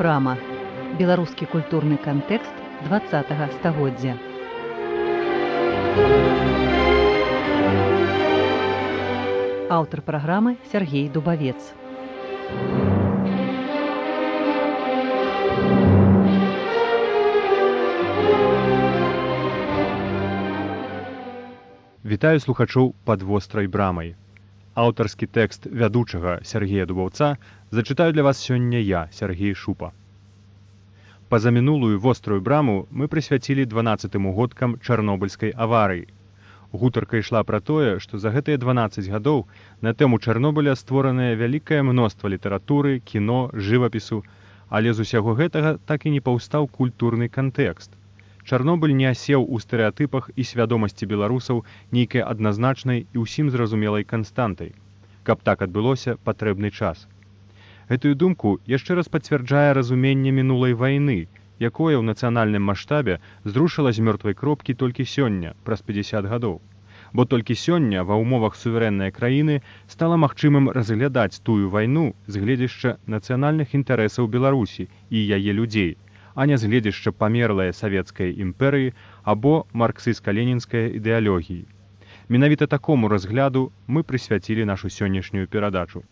брама беларускі культурны кантэкст два стагоддзя. Аўтар праграмы Сергей дубавец. Вітаю слухачоў пад вострай брамай аўтарскі тэкст вядучага Сергея Дубаўца зачытаю для вас сёння я, Сергей Шупа. Паза мінулую вострую браму мы прысвяцілі 12 годкам чарнобыльскай аварыі. Гутарка ішла пра тое, што за гэтыя 12 гадоў на тэму Чарнобыля створанае вялікае мноства літаратуры, кіно, жывапісу, але з усяго гэтага так і не паўстаў культурны кантэкст. Чарнобыль не асеў у стэеатыпах і свядомасці беларусаў нейкай адназначнай і ўсім зразумелай канстантай. Каб так адбылося патрэбны час. Гэтую думку яшчэ раз пацвярджае разуменне мінулай вайны, якое ў нацыянальным маштабе зрушыла з мёртвай кропкі толькі сёння праз 50 гадоў. Бо толькі сёння ва ўмовах суверэннай краіны стала магчымым разглядаць тую вайну з гледзяшча нацыянальных інтарэсаў Беларусі і яе людзей, а не згледзяшча памерлае савецкай імперыі або марксыска-ленінскай ідэалогіі. Менавіта такому разгляду мы прысвяцілі нашу сённяшнюю перадачу.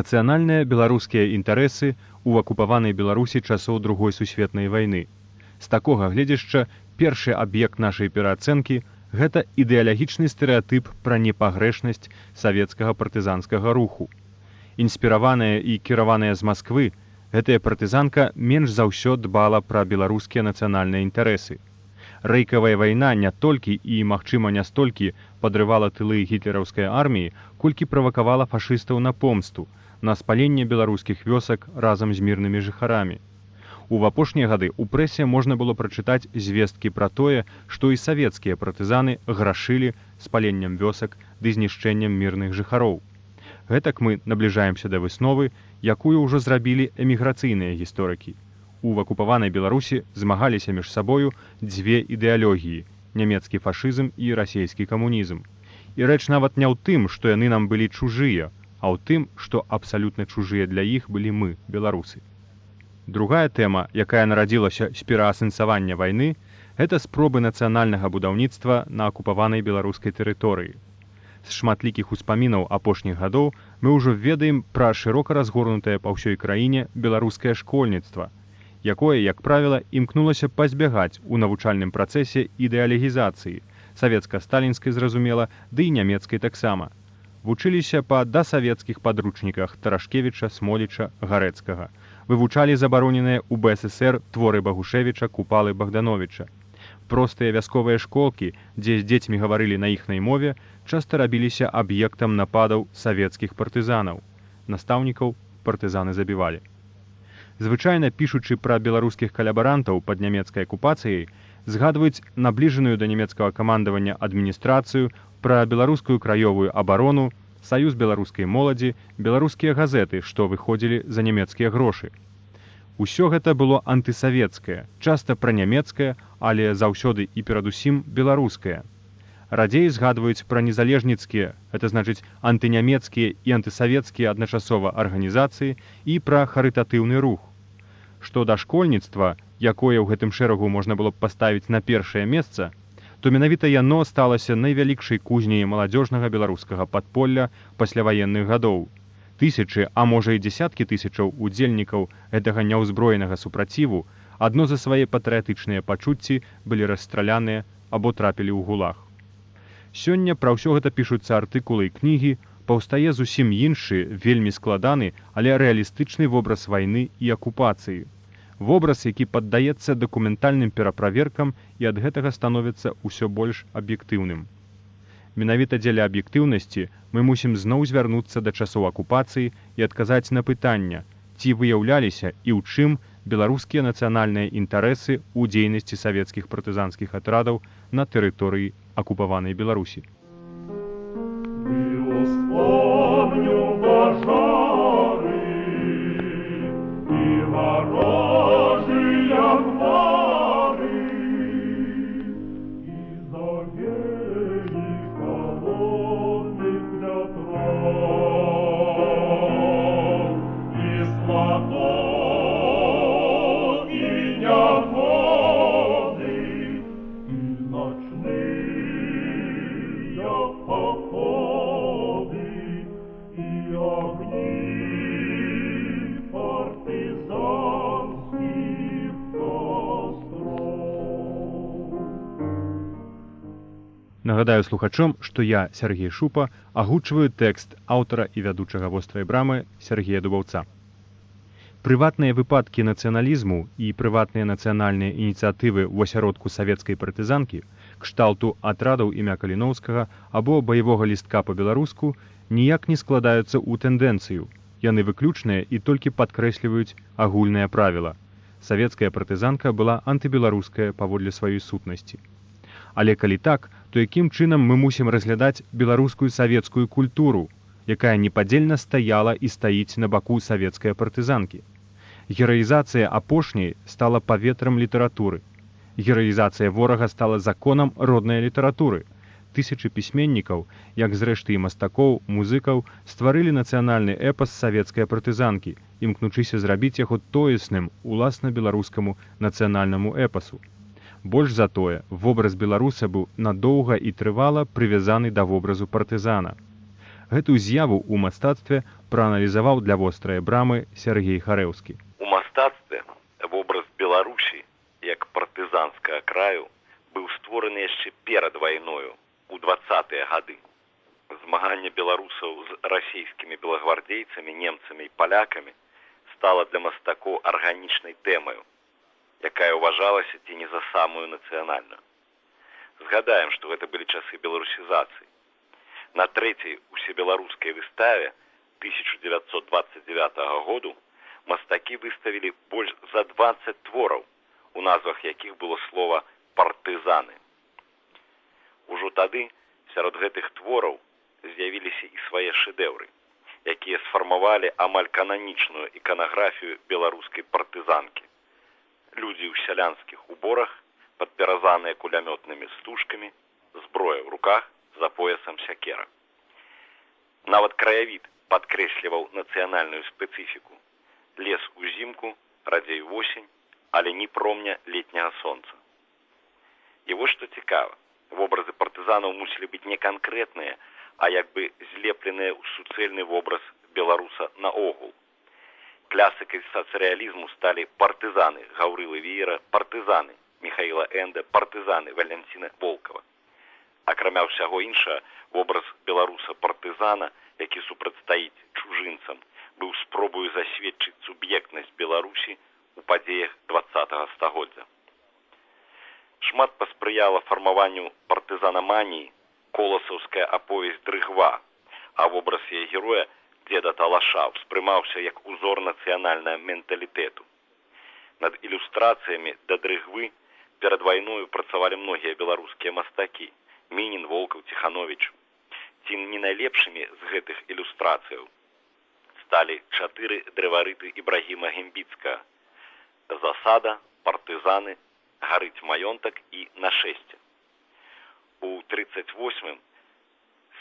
Нацыянальныя беларускія інтарэсы ў акупаванай беларусі часоў другой сусветнай вайны. З такога гледзяшча першы аб'ект нашай пераацэнкі гэта ідэалагічны стэеатып пра непагрэшнасць савецкага партызанскага руху. Інспіраваная і кіраваная з москвы гэтая партызанка менш за ўсё дбала пра беларускія нацыянальныя інтарэсы. Рэйкавая вайна не толькі і магчыма не столькі падрывала тылы гітлераўскай арміі колькі правакавала фашыстаў на помсту на спаленне беларускіх вёсак разам з мірнымі жыхарамі. У апошнія гады ў прэсе можна было прачытаць звесткі пра тое, што і савецкія партызаны грашылі спаленнем вёсак ды знішчэннем мірных жыхароў. Гэтак мы набліжаемся да высновы, якую ўжо зрабілі эміграцыйныя гісторыкі. У акупаванай Беларусі змагаліся між сабою дзве ідэалогіі: нямецкі фашызм і расійскі камунізм. І рэч нават не ў тым, што яны нам былі чужыя, а ў тым, што абсалютна чужыя для іх былі мы, беларусы. Другая тэма, якая нарадзілася з пераасэнсавання вайны, гэта спробы нацыянальнага будаўніцтва на акупаванай беларускай тэрыторыі. З шматлікіх успамінаў апошніх гадоў мы ўжо ведаем пра шырока разгорнутае па ўсёй краіне беларускае школьніцтва, якое, як правіла, імкнулася пазбягаць у навучальным працэсе ідэалегізацыі, савецка-сталінскай зразумела, ды і нямецкай таксама вучыліся па дасавецкіх падручніках тарашкевіча смоліча гарэцкага. Вывучалі забароненыя ў бСр творы багушевіча купалы богдановича простыя вясковыя школкі дзе з дзецьмі гаварылі на іхнай мове часта рабіліся аб'ектам нападаў савецкіх партызанаў. Настаўнікаў партызаны забівалі. Звычайна пішучы пра беларускіх калябарантаў пад нямецкай акупацыяй згадваюць набліжаную да нямецкага камандавання адміністрацыю пра беларускую краёвую абарону, саюз беларускай моладзі, беларускія газеты, што выходзілі за нямецкія грошы. Усё гэта было антысавецкае, часта пранямецкае, але заўсёды і перадусім беларускае. Радзей згадваюць пра незалежніцкія, гэта значыць антынямецкія і антысавецкія адначасова арганізацыі і пра харытатыўны рух. Што да школьніцтва, якое ў гэтым шэрагу можна было б паставіць на першае месца, то менавіта яно сталася найвялікшай кузняй маладзёжнага беларускага падполля пасляваенных гадоў. Тысячы, а можа і дзясяткі тысячаў удзельнікаў гэтага няўзброенага супраціву адно за свае патрыятычныя пачуцці былі расстраляныя або трапілі ў гулах. Сёння пра ўсё гэта пішуцца артыкулы і кнігі, паўстае зусім іншы, вельмі складаны, але рэалістычны вобраз вайны і акупацыі. Вобраз, які паддаецца дакументальным пераправеркам і ад гэтага становіцца ўсё больш аб'ектыўным. Менавіта дзеля аб'ектыўнасці мы мусім зноў звярнуцца да часоў акупацыі і адказаць на пытання, ці выяўляліся і ў чым беларускія нацыянальныя інтарэсы ў дзейнасці савецкіх партызанскіх атрадаў на тэрыторыі акупаванай беларусі. Нагадаю слухачом, што я Сергей Шупа агучваю тэкст аўтара і вядучага вострай брамы Сергея Дубаўца. Прыватныя выпадкі нацыяналізму і прыватныя нацыянальныя ініцыятывы ў асяродку савецкай партызанкі, кшталту атрадаў імя каліноўскага або баявога лістка па-беларуску ніяк не складаюцца ў тэндэнцыю. Яны выключныя і толькі падкрэсліваюць агульнае правіла. Савецкая партызанка была антыбеларуская паводле сваёй сутнасці. Але калі так, то якім чынам мы мусім разглядаць беларускую савецкую культуру, якая непадзельна стаяла і стаіць на баку савецкай партызанкі. Гераізацыя апошняй стала паветрам літаратуры. Гераізацыя ворага стала законам роднай літаратуры. Тысячы пісьменнікаў, як зрэшты і мастакоў, музыкаў стварылі нацыянальны эпас савецкай партызанкі, імкнучыся зрабіць яго тоесным уласна беларускаму нацыянальнаму эпасу. Больш за тое, вобраз беларуса быў надоўга і трывала прывязаны да вобразу партызана. Гэтую з'яву ў мастацтве прааналізаваў для вострыя брамы Сергей Харэўскі. У мастацтве вобраз Беларусі як партызанскага краю быў створаны яшчэ перад вайною у двадцатыя гады. Змаганне беларусаў з расійскімі белагвардзейцамі, немцамі і палякамі стала для мастакоў арганічнай тэмаю якая ўважалася ці не за самую нацыянальную. Згадаем, што гэта былі часы беларусізацыі. На трэцяй усебеларускай выставе 1929 году мастакі выставілі больш за 20 твораў, у назвах якіх было слова партызаны. Ужо тады сярод гэтых твораў з'явіліся і свае шэдэўры, якія сфармавалі амаль кананічную іканаграфію беларускай партызанкі людзі ў сялянскіх уборах падпяразаныя кулямётнымі стужкамі зброя ў руках за поясам сякера нават краявід падкрэсліваў нацыянальную спецыфіку лес узімку радзей восень але не промня летняга сонца і вось што цікава вобразы партызанаў мусілі быць не канкрэтныя а як бы злепленыя ў суцэльны вобраз беларуса наогул клясыкай сацыялізму сталі партызаны гаўрылы веера партызаны михаила энда партызаны валянціна волкова. Акрамя ўсяго інша вобраз беларуса партызана які супрацьстаіць чужынцам быў спробую засведчыць суб'ектнасць беларусі у падзеях двадцатого стагоддзя. Шмат паспрыяла фармаванню партызанаманіі коласаўская аповесць дрыгва а вобраз яе героя деда талаша ўспрымаўся як узор нацыянальнага менталітэту. Над ілюстрацыямі да дрыгвы перад вайною працавалі многія беларускія мастакі мінін волкаў ціханович ці не найлепшымі з гэтых ілюстрацыяў сталі чатыры дрэварыты ібрагіма гембіцка засада партызаны гарыць маёнтак і нашэсце у тридцать восьмым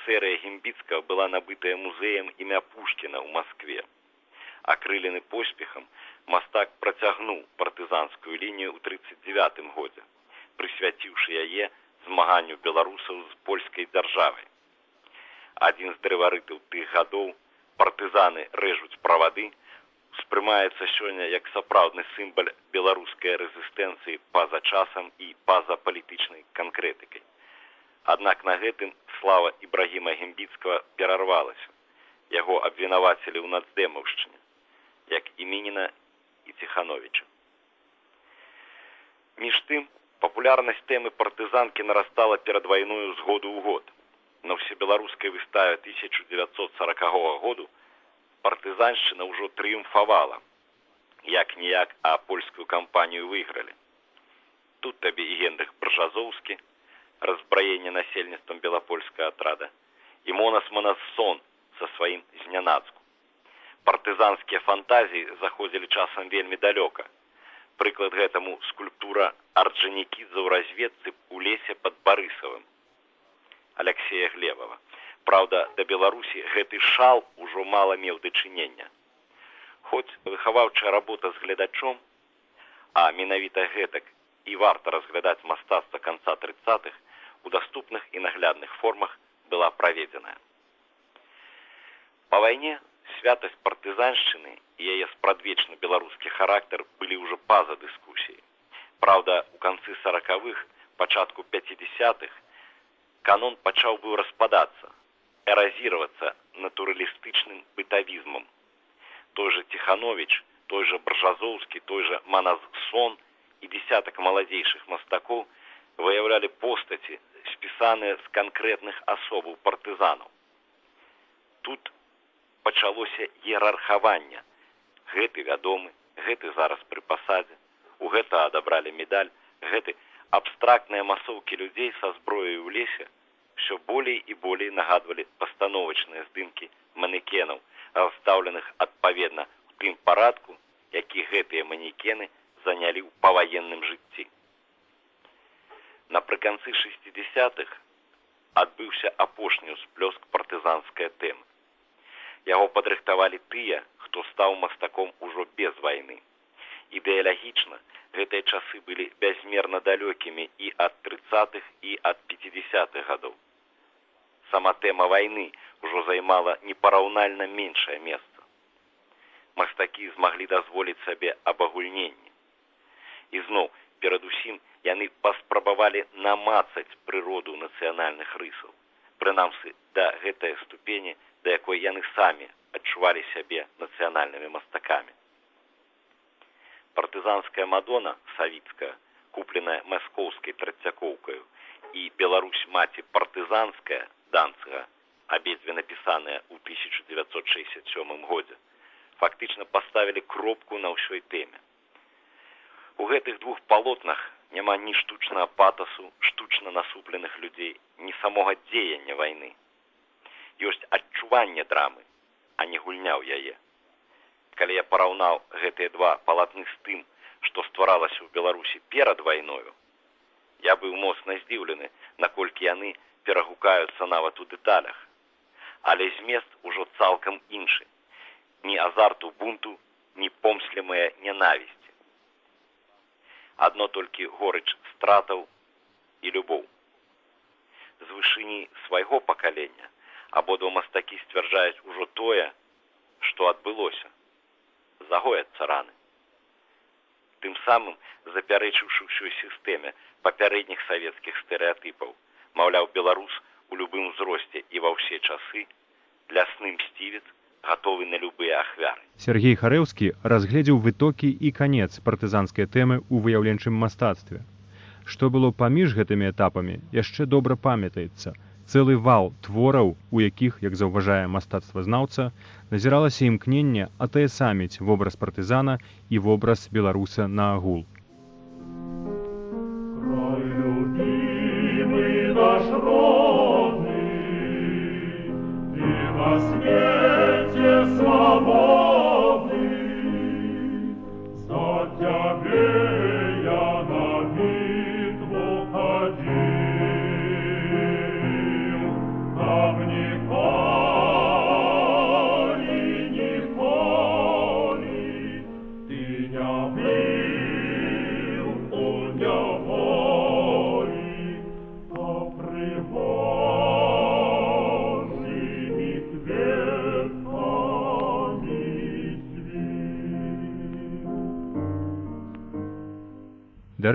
серыя гімбіцка была набытая музеем імя пушкіна ў москве. Акрылены поспехам мастак працягнуў партызанскую лінію ў тридцать девятым годзе прысвяціўшы яе змаганню беларусаў з польскай дзяржавай адзін з дрэварытаў тых гадоў партызаны рэжуць правады успрымаецца сёння як сапраўдны сімбаль беларускай рэзістэнцыі па-за часам і па-за палітычнай канкрэтыкай Аднак на гэтым слава Ібрагіма Гембіцкага перарвалася. Яго абвінавацілі ў нацдэмаўшчыне, як і Мініна і Ціхановіча. Між тым, папулярнасць тэмы партызанкі нарастала перад вайною з году ў год. На ўсебеларускай выставе 1940 году партызаншчына ўжо трыумфавала. Як ніяк, а польскую кампанію выйгралі. Тут табе і Генрых Бржазоўскі, разбраенне насельніцтвам белапольскага атрада, і Монас Манассон са сваім знянацку. Партызанскія фантазіі заходзілі часам вельмі далёка. Прыклад гэтаму скульптура Арджанікідза ў разведцы ў лесе пад барысавым. Алексея Глебова. Праўда, да Беларусі гэты шал ужо мала меў дачынення. Хоць выхаваўчая работа з гледачом, а менавіта гэтак і варта разглядаць мастацтва канца тридцатых у даступных і наглядных формах была праведзеная. Па вайне святасць партызаншчыны і яе спрадвечны беларускі характар былі ўжо па-за дыскусіяй. Праўда, у канцы сороквых пачатку 50-х канон пачаў быў распадацца, эразіравацца натуралістычным бытавізмам. Той жа Тханович, той жа Бржазоўскі, той жа Маназсон і десятак маладзейшых мастакоў выяўлялі постаці, спісаныя з канкрэтных асобаў партызанаў. Тут пачалося іерархаванне. Гэты вядомы, гэты зараз пры пасадзе, у гэта адабралі медаль, гэты абстрактныя масоўкі людзей са зброяй у лесе ўсё болей і болей нагадвалі пастановачныя здымкі манекенаў, расстаўленых адпаведна у тым парадку, які гэтыя манекены занялі ў паваенным жыцці. Напрыканцы 60-х адбыўся апошні ўсплёск партызанская тэма. Яго падрыхтавалі тыя, хто стаў мастаком ужо без вайны. Ідэалагічна гэтыя часы былі бязмерна далёкімі і ад тридцатых і ад 50-х гадоў. Сама тэма вайны ўжо займала непараўнальна меншае месца. Мастакі змаглі дазволіць сабе абагульненне ізноў перадусім яны паспрабавалі намацаць прыроду нацыянальных рысаў. Прынамсі да гэтай ступені да якой яны самі адчувалі сябе нацыянальнымі мастакамі. Партызанская мадона савіцкая купленая маскоўскай трацякоўкаю і беларусь маці партызанская данцыга абедзве напісаныя ў 1967 годзе фактычна паставілі кропку на ўсёй тэме. У гэтых двух палотнах няма ні штучнага патасу, штучна насупленых людзей, ні самога дзеяння вайны. Ёсць адчуванне драмы, а не гульня ў яе. Калі я параўнаў гэтыя два палатны з тым, што стваралася ў Беларусі перад вайною, я быў моцна здзіўлены, наколькі яны перагукаюцца нават у дэталях. Але змест ужо цалкам іншы. Ні азарту бунту, ні помслімая нянавісць адно толькі горыч стратаў і любоў. З вышыні свайго пакалення абодва мастакі сцвярджаюць ужо тое, што адбылося, загояцца раны. Тым самым запярэчыўшы ўсёй сістэме папярэдніх савецкіх стэеатыпаў, маўляў беларус у любым узросце і ва ўсе часы, лясны мсцівец гатовы на любыя ахвяры. Сергей Харэўскі разгледзеў вытокі і канец партызанскай тэмы ў выяўленчым мастацтве. Што было паміж гэтымі этапамі, яшчэ добра памятаецца. Цэлы вал твораў, у якіх, як заўважае мастацтвазнаўца, назіралася імкненне атаясаміць вобраз партызана і вобраз беларуса на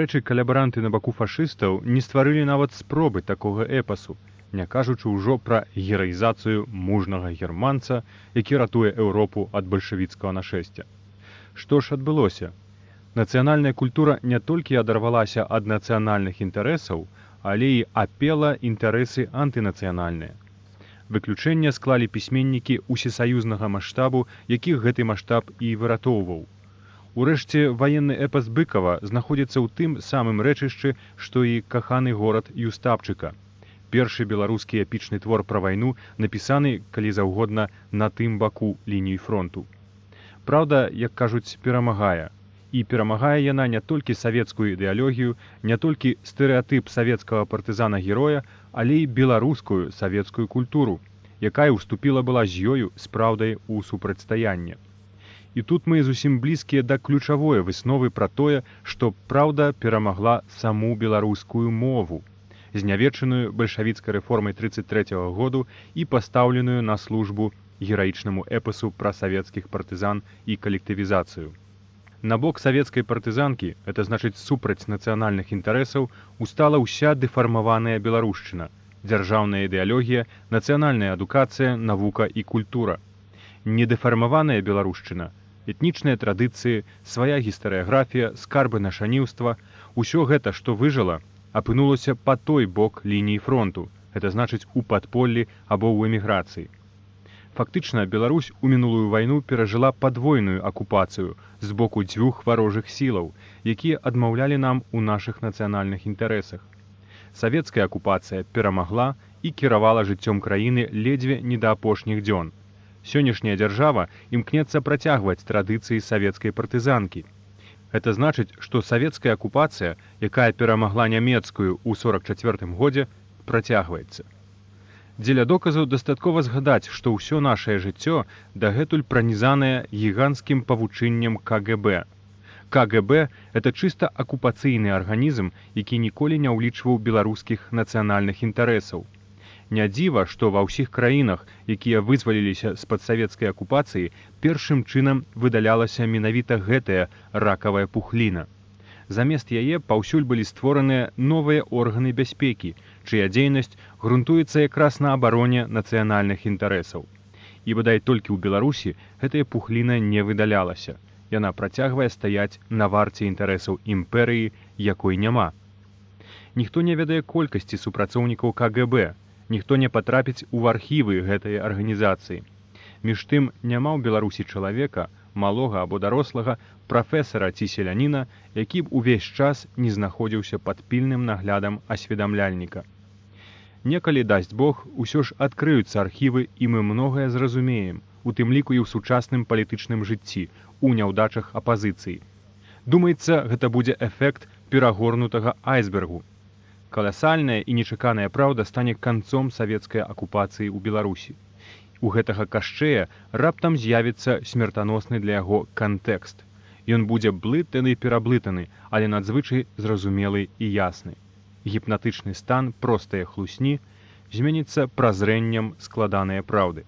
Дарэчы, калябаранты на баку фашыстаў не стварылі нават спробы такога эпасу, не кажучы ўжо пра гераізацыю мужнага германца, які ратуе Еўропу ад бальшавіцкага нашэсця. Што ж адбылося? Нацыянальная культура не толькі адарвалася ад нацыянальных інтарэсаў, але і апела інтарэсы антынацыянальныя. Выключэнне склалі пісьменнікі усесаюзнага маштабу, якіх гэты маштаб і выратоўваў. Урэшце ваенны эпас быкава знаходзіцца ў тым самым рэчышчы, што і каханы горад Юстапчыка. Першы беларускі эпічны твор пра вайну напісаны, калі заўгодна на тым баку лініі фронту. Праўда, як кажуць, перамагае, і перамагае яна не толькі савецкую ідэалогію, не толькі стэеатып савецкага партызана героя, але і беларускую савецкую культуру, якая ўступіла была з ёю з праўдай у супрацьстаянне. І тут мы зусім блізкія да ключавой высновы пра тое, што праўда перамагла саму беларускую мову, знявечаную бальшавіцкай рэформай 33 -го году і пастаўленую на службу гераічнаму эпасу пра савецкіх партызан і калектывізацыю. На бок савецкай партызанкі, это значыць супраць нацыянальных інтарэсаў, устала ўся дэфармаваная беларушчына, дзяржаўная ідэалогія, нацыянальная адукацыя, навука і культура. Недэфармаваная беларушчына, этнічныя традыцыі, свая гістарыяграфія, скарбы нашаніўства, усё гэта, што выжыла, апынулася па той бок лініі фронту, это значыць у падполлі або ў эміграцыі. Фактычна Беларусь у мінулую вайну перажыла падвойную акупацыю з боку дзвюх варожых сілаў, якія адмаўлялі нам у нашых нацыянальных інтарэсах. Савецкая акупацыя перамагла і кіравала жыццём краіны ледзьве не да апошніх дзён. Сённяшняя дзяржава імкнецца працягваць традыцыі савецкай партызанкі. Это значыць, што савецкая акупацыя, якая перамагла нямецкую ў 44 годзе, працягваецца. Дзеля доказаў дастаткова згадаць, што ўсё нашае жыццё дагэтуль пранізанае гіганцкім павучыннем КГБ. КГБ это чыста акупацыйны арганізм, які ніколі не ўлічваў беларускіх нацыянальных інтарэсаў. Не дзіва, што ва ўсіх краінах, якія вызваліліся з-пад савецкай акупацыі, першым чынам выдалялася менавіта гэтая ракавая пухліна. Замест яе паўсюль былі створаныя новыя органы бяспекі, чыя дзейнасць грунтуецца якраз на абароне нацыянальных інтарэсаў. І бадай толькі ў Беларусі гэтая пухліна не выдалялася. Яна працягвае стаяць на варце інтарэсаў імперыі, якой няма. Ніхто не ведае колькасці супрацоўнікаў КГБ, ніхто не патрапіць у архівы гэтай арганізацыі. Між тым няма ў Беларусі чалавека, малога або дарослага прафесара ці селяніна, які б увесь час не знаходзіўся пад пільным наглядам асведамляльніка. Некалі дасць Бог усё ж адкрыюцца архівы і мы многае зразумеем, у тым ліку і ў сучасным палітычным жыцці, у няўдачах апазіцыі. Думаецца, гэта будзе эфект перагорнутага айсбергу. Каласальная і нечаканая праўда стане канцом савецкай акупацыі ў Беларусі у гэтага кашчэя раптам з'явіцца смертаносны для яго кантэкст. Ён будзе блытаны пераблытаны, але надзвычай зразумелы і ясны. Гіпнатычны стан простыя хлусні зменіцца празрэннем складаныя праўды.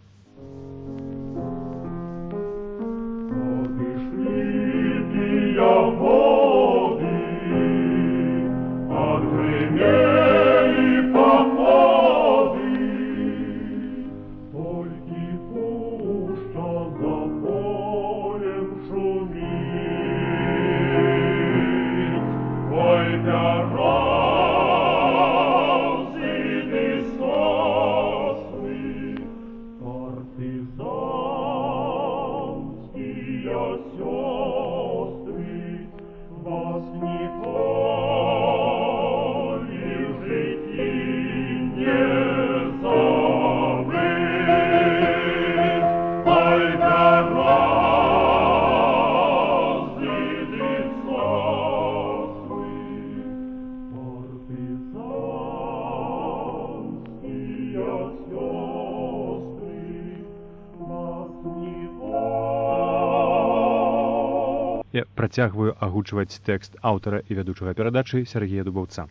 Працягваю агучваць тэкст аўтара і вядучага перадачы Сергея Дубаўца.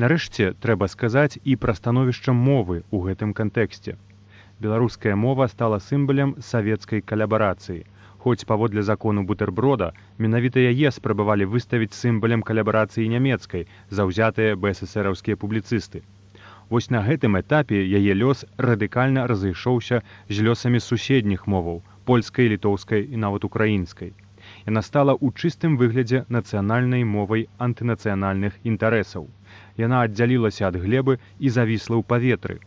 Нарэшце трэба сказаць і пра становішча мовы ў гэтым кантэксце. Беларуская мова стала сімбалем савецкай калябарацыі. Хоць паводле закону бутэрброда менавіта яе спрабавалі выставіць сімбалем калябарацыі нямецкай заўзятыя бСсраўскія публіцысты. Вось на гэтым этапе яе лёс радыкальна разышоўся з лёсамі суседніх моваў польскай, літоўскай і нават украінскай. Яна стала ў чыстым выглядзе нацыянальнай мовай антынацыянальных інтарэсаў. Яна аддзялілася ад глебы і завісла ў паветры.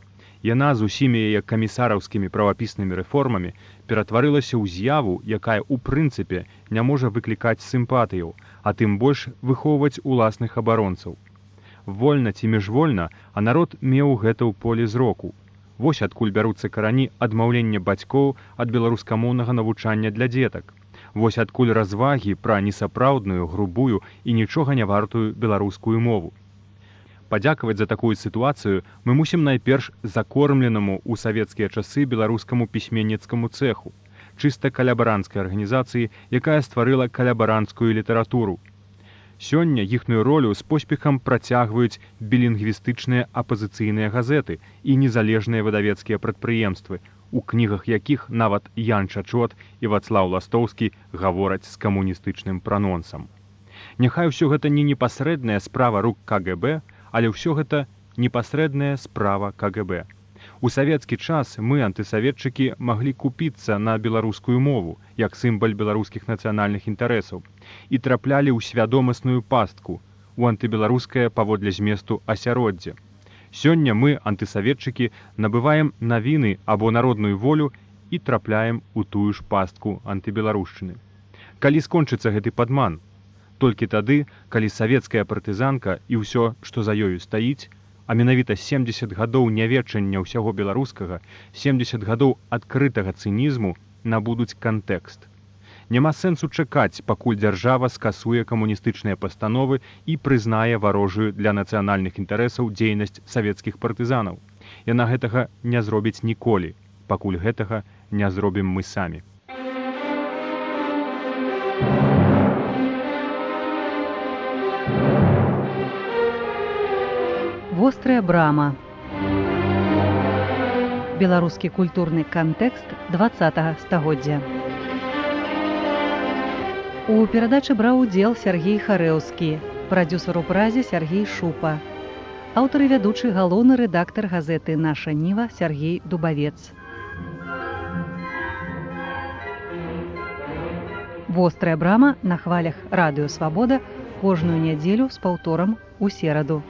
Яна з усімі яе камісараўскімі правапіснымі рэформамі ператварылася ў з'яву, якая ў прынцыпе не можа выклікаць сімпатыяў, а тым больш выхоўваць уласных абаронцаў. Вольна ці міжвольна, а народ меў гэта ў поле зроку. Вось адкуль бяруцца карані адмаўлення бацькоў ад беларускамоўнага навучання для дзетак. Вось адкуль развагі пра несапраўдную, грубую і нічога не вартую беларускую мову. Падзякаваць за такую сітуацыю мы мусім найперш закормленаму ў савецкія часы беларускаму пісьменніцкаму цэху чыста калябаранскай арганізацыі якая стварыла калябаранскую літаратуру. Сёння іхную ролю з поспехам працягваюць білінгвістычныя апазіцыйныя газеты і незалежныя выдавецкія прадпрыемствы у кнігах якіх нават ян чачот і вацлаў ластоўскі гавораць з камуністычным пранонсам Няхай усё гэта не непасрэдная справа рук кгб але ўсё гэта непасрэдная справа КГБ. У савецкі час мы антысаветчыкі маглі купіцца на беларускую мову як сімбаль беларускіх нацыянальных інтарэсаў і траплялі ў свядомасную пастку у антыбеларускае паводле зместу асяроддзя. Сёння мы антысаветчыкі набываем навіны або народную волю і трапляем у тую ж пастку антыбеларушчыны. Калі скончыцца гэты падман, толькі тады калі савецкая партызанка і ўсё што за ёю стаіць а менавіта 70 гадоў нявечання ўсяго беларускага 70 гадоў адкрытага цынізму набудуць кантэкст няма сэнсу чакаць пакуль дзяржава скасуе камуністычныя пастановы і прызнае варожую для нацыянальных інтарэсаў дзейнасць савецкіх партызанаў. Яна гэтага не зробіць ніколі пакуль гэтага не зробім мы самі. Вострая брама. Беларускі культурны кантэкст два стагоддзя у перадачы браў удзел сергей харэўскі прадюсер у празе сергей шупа. Аўтары вядучы галоўны рэдактар газеты наша ніва сергей дубавец. Вострая брама на хвалях радыёвабода кожную нядзелю з паўторам у сераду